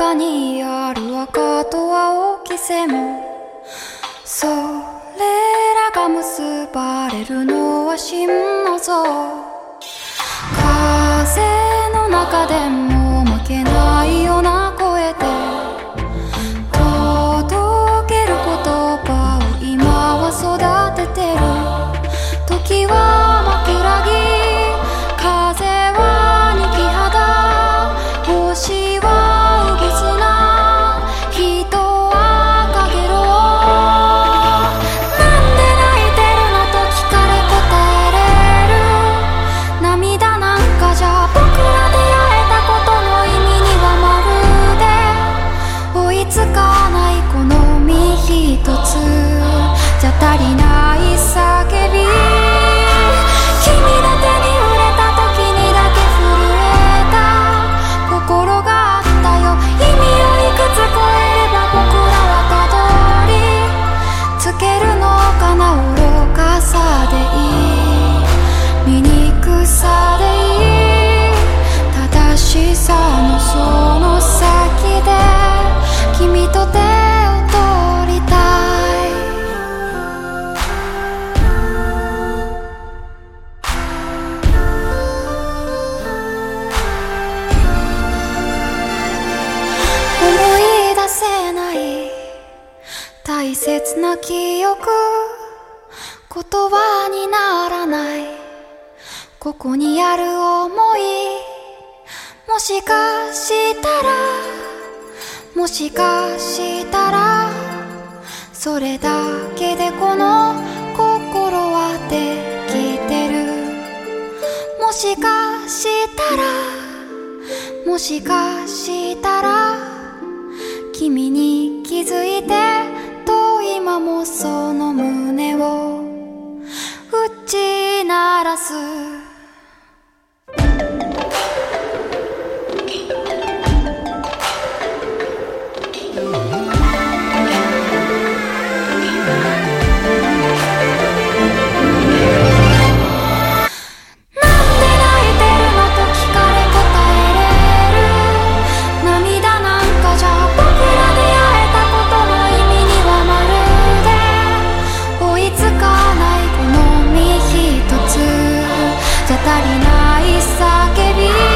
中にある赤と青きせもそれらが結ばれるのは真の像。body 大切な記憶言葉にならない。ここにある思い。もしかしたら。もしかしたら。それだけでこの心はできてる。もしかしたら。もしかしたら。君に気づいてい叫び